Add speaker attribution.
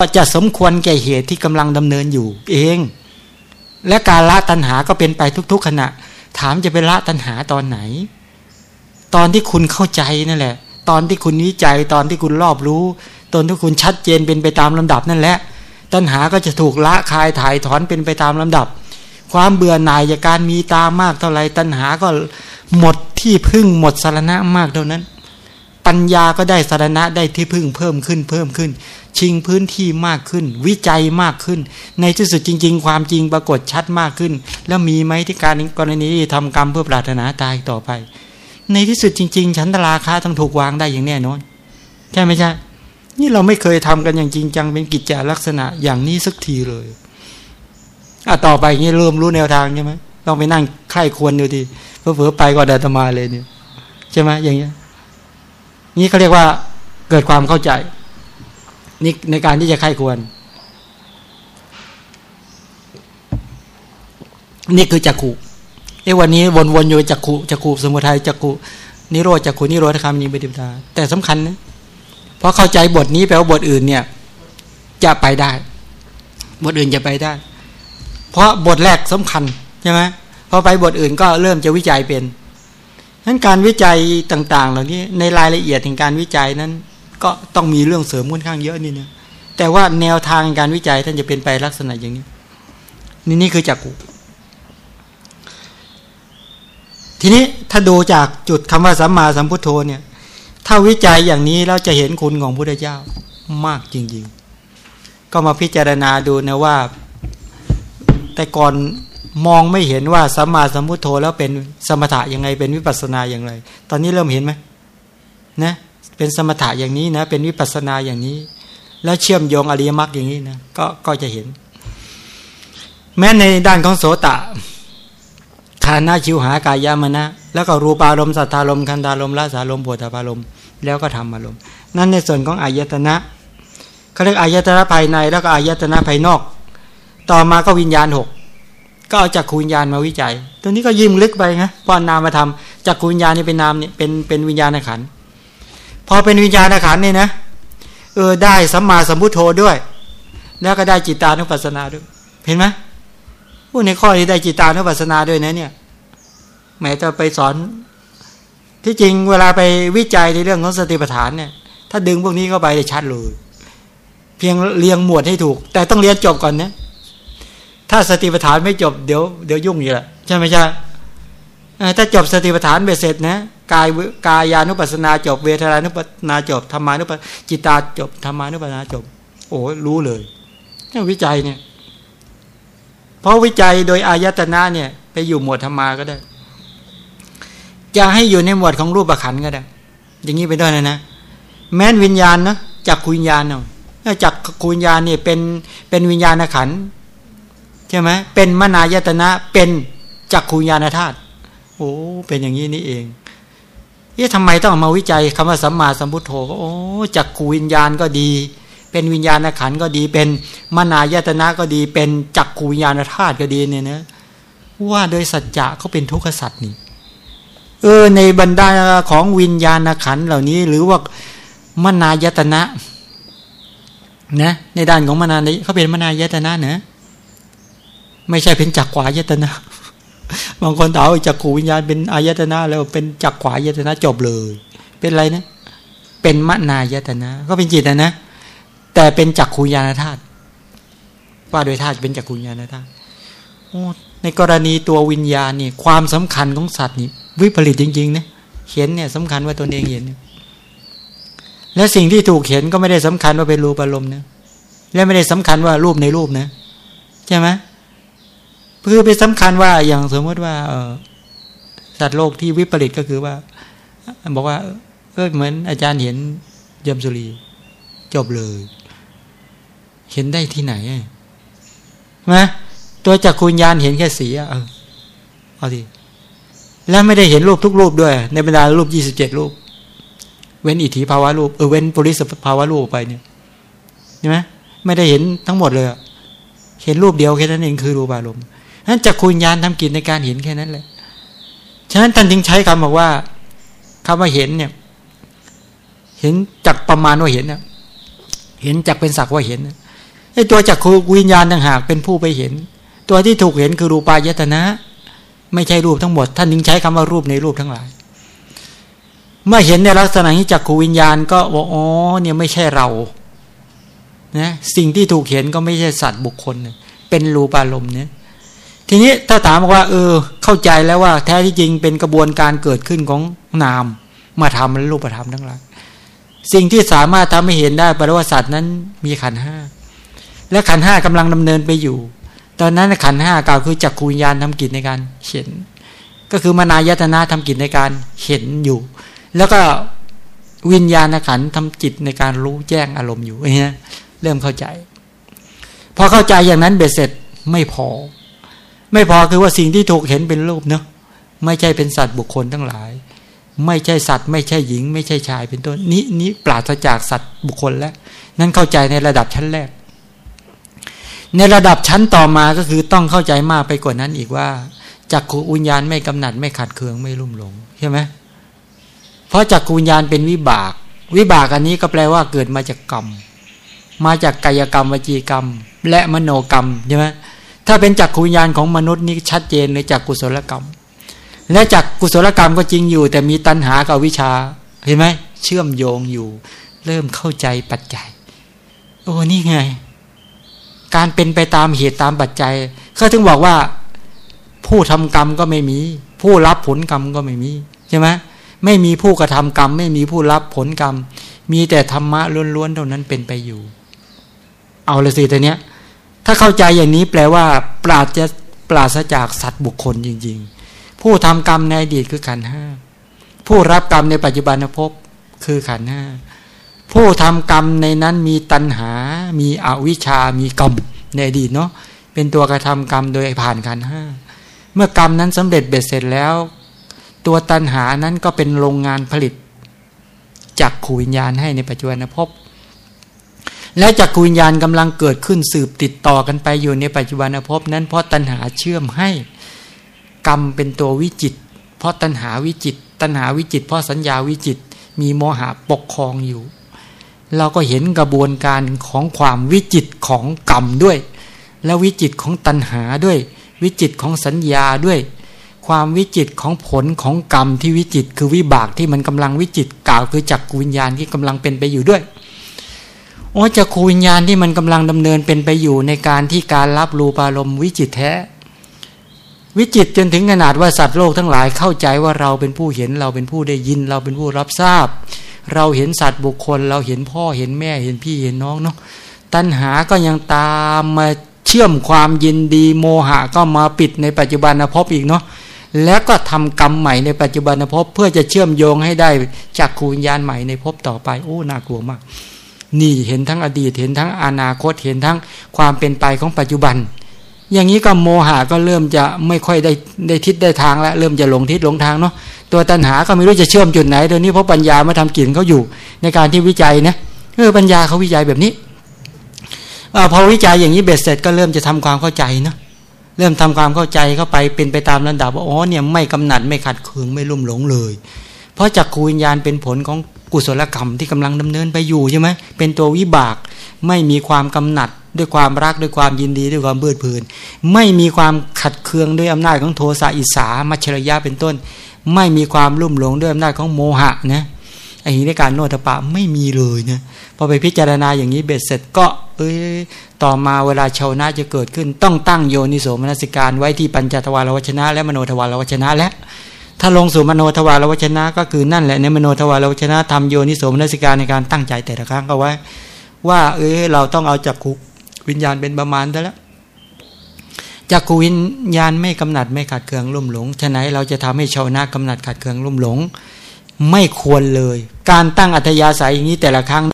Speaker 1: ก็จะสมควรแก่เหตุที่กำลังดำเนินอยู่ เอง และการละตัณหาก็เป็นไปทุก ๆ ขณะ ถามจะไปละตัณหาตอนไหน ตอนที่คุณเข้าใจนั่นแหละ ตอนที่คุณวิจัย ตอนที่คุณรอบรู้ ตอนที่คุณชัดเจนเป็นไปตามลำดับนั่นแหละ ตัณหาก็จะถูกละคายถ่ายถอนเป็นไปตามลำดับ ความเบื่อหน่ายจากการมีตามากเท่าไรตัณหาก็หมดที่พึ่งหมดสารณะมากเท่านั้น ปัญญาก็ได้สารณะได้ที่พึ่งเพิ่มขึ้นเพิ่มขึ้น ชิงพื้นที่มากขึ้น วิจัยมากขึ้น ในที่สุดจริง ๆ ความจริงปรากฏชัดมากขึ้น แล้วมีไหมที่การกรณีทำกรรมเพื่อปรารถนาตายต่อไป ในที่สุดจริงๆฉันตราคาต้องถูกวางได้อย่างแน่นอนใช่ไหมใช่นี่เราไม่เคยทำกันอย่างจริงจังเป็นกิจจาลักษณะอย่างนี้สักทีเลยอะต่อไปนี้เริ่มรู้แนวทางใช่ไหมต้องไปนั่งใคร่ควรดูดีเพื่อเผื่อไปก็เดินมาเลยเนี่ยใช่ไหมอย่างเงี้ย นี่เขาเรียกว่าเกิดความเข้าใจนี่ในการที่จะไข้ควร นี่คือจักขุเอ้วันนี้วนๆอยู่จักขุจักขุสมุทัยจักขุนิโรธจักขุนิโรธคำนี้ปฏิปทาแต่สำคัญนะเพราะเข้าใจบทนี้แปลว่าบทอื่นเนี่ย จะไปได้ บทอื่นจะไปได้ เพราะบทแรกสำคัญใช่ไหมพอไปบทอื่นก็เริ่มจะวิจัยเป็น นั้นการวิจัยต่าง ๆ เหล่านี้ในรายละเอียดแห่งการวิจัยนั้น ก็ต้องมีเรื่องเสริมค่อนข้างเยอะนี่นะแต่ว่าแนวทางการวิจัยท่านจะเป็นไปลักษณะอย่างนี้ นี่นี่คือจักกุทีนี้ถ้าดูจากจุดคำว่าสัมมาสัมพุทโธเนี่ย ถ้าวิจัยอย่างนี้เราจะเห็นคุณของพระเจ้ามากจริง ๆ ก็มาพิจารณาดูนะว่า แต่ก่อน มองไม่เห็นว่าสัมมาสัมพุทโธแล้วเป็นสมถะยังไงเป็นวิปัสนาอย่างไร ตอนนี้เริ่มเห็นไหมนะเป็นสมถะอย่างนี้นะ เป็นวิปัสนาอย่างนี้ แล้วเชื่อมโยงอริยมรรคอย่างนี้นะก็ก็จะเห็น แม้ในด้านของโสตะคานาชิวหากายามนะ แล้วก็รูปารมณ์สัทธารมณ์คันธารมณ์ละสารมณ์โพธพารมณ์แล้วก็ทำอารมณ์นั่นในส่วนของอายตนะเขาเรียกอายตนะภายในแล้วก็อายตนะภายนอก ต่อมาก็วิญญาณหก ก็เอาจากคุณญาณมาวิจัย ตัวนี้ก็ยิ้มลึกไปนะพอนามมาทำจากคุณญาณนี่เป็นนามเนี่ยเป็นเป็นวิญญาณขันพอเป็นวิญญาณขันนี่นะเออได้สัมมาสัมพุทโธด้วย แล้วก็ได้จิตตานุปัสสนาด้วย เห็นไหมผู้ในข้อนี้ได้จิตตานุปัสสนาด้วยนะเนี่ยแม้จะไปสอน ที่จริงเวลาไปวิจัยในเรื่องของสติปัฏฐานเนี่ย ถ้าดึงพวกนี้เข้าไปจะชัดเลยเพียงเรียงหมวดให้ถูก แต่ต้องเรียนจบก่อนนะ ถ้าสติปัฏฐานไม่จบเดี๋ยวเดี๋ยวยุ่งอยู่ละใช่ไหมใช่ถ้าจบสติปัฏฐานเบ็ดเสร็จนะกายกายานุปัสนาจบ เวทนานุปัสนาจบธรรมานุปจิตาจบธรรมานุปัสนาจบ โอ้รู้เลยนี่วิจัยเนี่ย เพราะวิจัยโดยอายตนะเนี่ย ไปอยู่หมวดธรรมาก็ได้ จะให้อยู่ในหมวดของรูปขันก็ได้ อย่างนี้ไปด้วยนะนะแม้นวิญญาณนะจักคุญญาณเนาะจักคุญญาณเนี่ยเป็นเป็นวิญญาณขัน ใช่ไหมเป็นมนายตนะเป็นจักขุญาณธาตุโอ้เป็นอย่างนี้นี่เองเอ๊ะทำไมต้องมาวิจัยคำว่าสัมมาสัมพุทโธก็โอ้จักขูวิญญาณก็ดี เป็นวิญญาณขันก็ดี เป็นมนายตนะก็ดี เป็นจักขูวิญญาณธาตุก็ดีเนี่ยนะว่าโดยสัจจะเขาเป็นทุกขสัตว์นี่เออในบรรดาของวิญญาณขันเหล่านี้ หรือว่ามนายตนะนะในด้านของมนานี้เขาเป็นมนายตนะเนะ ไม่ใช่เป็นจักรวายตนะบางคนถามจักขูวิญญาณเป็นอายตนะแล้วเป็นจักรวายตนะจบเลย เป็นอะไรนะ เป็นมนายตนะ ก็เป็นจิตนะนะ แต่เป็นจักขูญาณธาตุว่าโดยธาตุเป็นจักขูญาณธาตุในกรณีตัววิญญาณนี่ความสำคัญของสัตว์นี่วิปริตจริงๆนะเห็นเนี่ยสำคัญว่าตนเองเห็นและสิ่งที่ถูกเห็นก็ไม่ได้สำคัญว่าเป็นรูปอารมณ์นะและไม่ได้สำคัญว่ารูปในรูปนะ ใช่ไหม คือไปสำคัญว่าอย่างสมมติว่า เออสัตว์โลกที่วิปริตก็คือว่า บอกว่าเออเหมือนอาจารย์เห็นยมสุรี จบเลย เห็นได้ที่ไหนไหมตัวจักรคุณญาณเห็นแค่สีเออเอาทีแล้วไม่ได้เห็นรูปทุกรูปด้วย ในบรรดารูปยี่สิบเจ็ดรูป เว้นอิทธิภาวะรูปเออเว้นปริสภาวะรูปไปเนี่ยใช่ไหมไม่ได้เห็นทั้งหมดเลย เห็นรูปเดียวแค่นั้นเองคือรูปอารมณ์ นั้นจักคุญญาณทำกิจในการเห็นแค่นั้นแหละฉะนั้นท่านจึงใช้คำบอกว่าคำว่าเห็นเนี่ย เห็นจักประมาณว่าเห็นเนี่ยเห็นจักเป็นสักว่าเห็นไอ้ตัวจักขูวิญญาณต่างหากเป็นผู้ไปเห็น ตัวที่ถูกเห็นคือรูปายตนะ ไม่ใช่รูปทั้งหมด ท่านถึงใช้คำว่ารูปในรูปทั้งหลาย เมื่อเห็นในลักษณะนี้จักขูวิญญาณก็ว่าอ๋อเนี่ยไม่ใช่เรานะสิ่งที่ถูกเห็นก็ไม่ใช่สัตว์บุคคล เป็นรูปารมณ์เนี่ย ทีนี้ถ้าถามว่า เออ เข้าใจแล้วว่า แท้ที่จริงเป็นกระบวนการเกิดขึ้นของนามมาทำและรูปธรรมทั้งหลายสิ่งที่สามารถทำให้เห็นได้แปลว่าสัตว์นั้นมีขันห้าและขันห้ากำลังดำเนินไปอยู่ ตอนนั้นขันห้ากล่าวคือจักรคูญญาณทำกิจในการเห็น ก็คือมานายตนะทำกิจในการเห็นอยู่ แล้วก็วิญญาณขันทำจิตในการรู้แจ้งอารมณ์อยู่เนี่ยเริ่มเข้าใจ พอเข้าใจอย่างนั้นเบ็ดเสร็จไม่พอ ไม่พอคือว่าสิ่งที่ถูกเห็นเป็นรูปเนาะไม่ใช่เป็นสัตว์บุคคลทั้งหลาย ไม่ใช่สัตว์ ไม่ใช่หญิง ไม่ใช่ชายเป็นต้นนี้นี้ปราศจากสัตว์บุคคลแล้ว นั่นเข้าใจในระดับชั้นแรก ในระดับชั้นต่อมาก็คือต้องเข้าใจมากไปกว่านั้นอีกว่าจักขูอุญญาณไม่กำหนัดไม่ขัดเคืองไม่ลุ่มหลงใช่ไหมเพราะจักขูอุญญาณเป็นวิบาก วิบากอันนี้ก็แปลว่าเกิดมาจากกรรม มาจากกายกรรมวจีกรรม และมโนกรรมใช่ไหม ถ้าเป็นจักขุญญาณของมนุษย์นี่ชัดเจนเลยจากกุศลกรรม และจากกุศลกรรมก็จริงอยู่ แต่มีตัณหากับวิชาเห็นไหมเชื่อมโยงอยู่ เริ่มเข้าใจปัจจัย โอ้นี่ไง การเป็นไปตามเหตุตามปัจจัยเขาถึงบอกว่าผู้ทำกรรมก็ไม่มี ผู้รับผลกรรมก็ไม่มีใช่ไหมไม่มีผู้กระทำกรรม ไม่มีผู้รับผลกรรม มีแต่ธรรมะล้วนๆเท่านั้นเป็นไปอยู่ เอาเลยสิตัวเนี้ย ถ้าเข้าใจอย่างนี้แปลว่า ปราศจะปราศจากสัตว์บุคคลจริง ๆ ผู้ทำกรรมในอดีตคือขันห้าผู้รับกรรมในปัจจุบันภพคือขันห้าผู้ทำกรรมในนั้นมีตัณหา มีอวิชามีกรรมในอดีตเนาะเป็นตัวกระทำกรรมโดยผ่านขันห้าเมื่อกรรมนั้นสำเร็จเบ็ดเสร็จแล้ว ตัวตัณหานั้นก็เป็นโรงงานผลิตจักขูวิญญาณให้ในปัจจุบันภพ และจักรวิญญาณกำลังเกิดขึ้นสืบติดต่อกันไปอยู่ในปัจจุบันภพนั้นเพราะตัณหาเชื่อมให้กรรมเป็นตัววิจิต เพราะตัณหาวิจิต ตัณหาวิจิต เพราะสัญญาวิจิต มีโมหะปกครองอยู่ เราก็เห็นกระบวนการของความวิจิตของกรรมด้วย และวิจิตของตัณหาด้วย วิจิตของสัญญาด้วย ความวิจิตของผลของกรรมที่วิจิตคือวิบากที่มันกำลังวิจิตกล่าวคือจักรวิญญาณที่กำลังเป็นไปอยู่ด้วย โอ้จะคูวิญญาณที่มันกำลังดำเนินเป็นไปอยู่ในการที่การรับรูปารมณ์วิจิตแท้ วิจิตจนถึงขนาดว่าสัตว์โลกทั้งหลายเข้าใจว่าเราเป็นผู้เห็นเราเป็นผู้ได้ยิน เราเป็นผู้รับทราบ เราเห็นสัตว์บุคคล เราเห็นพ่อเห็นแม่เห็นพี่เห็นน้องเนาะตัณหาก็ยังตามมาเชื่อมความยินดีโมหะก็มาปิดในปัจจุบันภพอีกเนาะแล้วก็ทำกรรมใหม่ในปัจจุบันภพเพื่อจะเชื่อมโยงให้ได้จากคูวิญญาณใหม่ในภพต่อไปโอ้น่ากลัวมาก นี่เห็นทั้งอดีตเห็นทั้งอนาคตเห็นทั้งความเป็นไปของปัจจุบัน อย่างนี้ก็โมหะก็เริ่มจะไม่ค่อยได้ได้ทิศได้ทางแล้วเริ่มจะหลงทิศหลงทางเนาะตัวตัณหาก็ไม่รู้จะเชื่อมจุดไหนตัวนี้เพราะปัญญามาทำกิจเขาอยู่ในการที่วิจัยนะเออปัญญาเขาวิจัยแบบนี้อพอวิจัยอย่างนี้เบ็ดเสร็จก็เริ่มจะทำความเข้าใจเนาะเริ่มทำความเข้าใจเข้าไปเป็นไปตามระดับว่าอ๋อเนี่ยไม่กำหนัดไม่ขัดเคืองไม่ลุ่มหลงเลย เพราะจักขูวิญญาณเป็นผลของ กุศลกรรมที่กำลังดำเนินไปอยู่ใช่ไหมเป็นตัววิบาก ไม่มีความกำหนัดด้วยความรักด้วยความยินดีด้วยความเบื่อเพลิน ไม่มีความขัดเคืองด้วยอำนาจของโทสะอิสามัชรยะเป็นต้น ไม่มีความลุ่มหลงด้วยอำนาจของโมหะนะไอ้ในการโนตปะไม่มีเลยนะพอไปพิจารณาอย่างนี้เบ็ดเสร็จก็เอ้ยต่อมาเวลาชาวนาจะเกิดขึ้น ต้องตั้งโยนิโสมนสิการไว้ที่ปัญจทวารวชนะ และมโนทวารวชนะและ ถ้าลงสู่มโนทวารวชนะ ก็คือนั่นแหละในมโนทวารวชนะทำโยนิโสมนสิการในการตั้งใจแต่ละครั้งก็ไว้ ว่า เออเราต้องเอาจักขุวิญญาณเป็นประมาณแล้วจักขูวิญญาณไม่กำหนัดไม่ขัดเคืองลุ่มหลงฉะนั้นเราจะทำให้ชาวนากำหนัดขัดเคืองลุ่มหลง ไม่ควรเลย การตั้งอัธยาศัยอย่างนี้แต่ละครั้ง